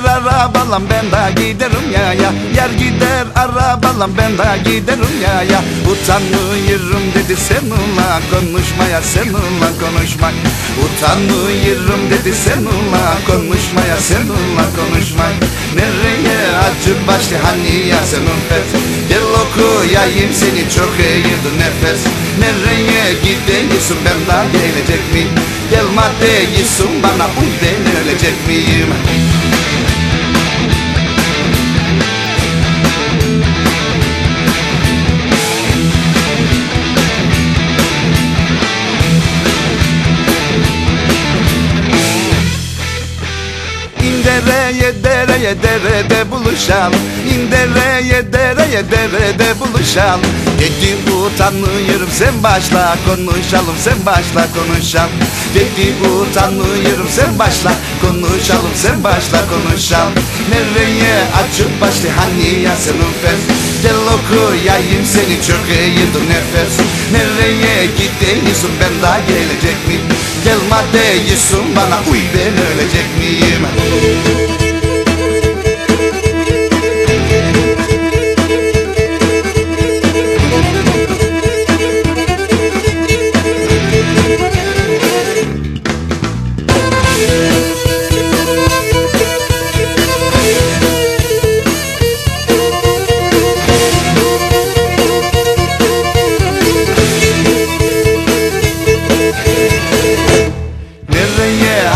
arabalan ben de giderim ya ya. Yer gider arabalan ben de giderim ya ya. Utanmıyorum dedi seninle konuşmaya seninle konuşmak Utanmıyorum dedi seninle konuşmaya seninle konuşmak Nereye acı başlı hani ya senin pes Gel okuyayım seni çok iyiydi nefes. Nereye gidiyorsun ben daha gelecek miyim? Gelme değilsin bana uy ben ölecek miyim dereye de dereye derede buluşalım. İndereye dereye derede buluşalım. Dedi utanmıyorum sen başla konuşalım sen başla konuşalım. Dedi utanmıyorum sen başla konuşalım sen başla konuşalım. Nereye açıp başlı hani ya senin fes Gel okuyayım seni çok iyidir nefes. Nereye gidiyorsun ben daha gelecek miyim? Gelme değilsin bana uy ben ölecek miyim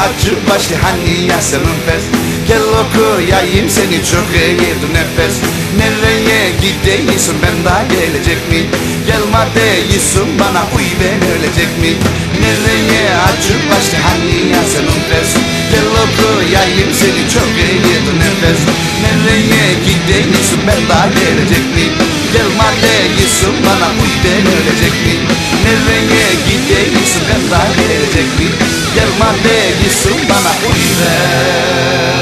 Acı başlı hani ya senin pes Gel okuyayım seni çok iyidir nefes. Nereye gidiyorsun ben daha gelecek mi? Gelme değilsin bana uy ben ölecek mi? Nereye acı başlı hani ya senin pes Gel okuyayım seni çok iyidir nefes. Nereye gidiyorsun ben daha gelecek mi? Gelme değilsin bana uy ben ölecek mi? Nereye gidiyorsun ben daha gelecek mi Gelme değilsin bana uy ben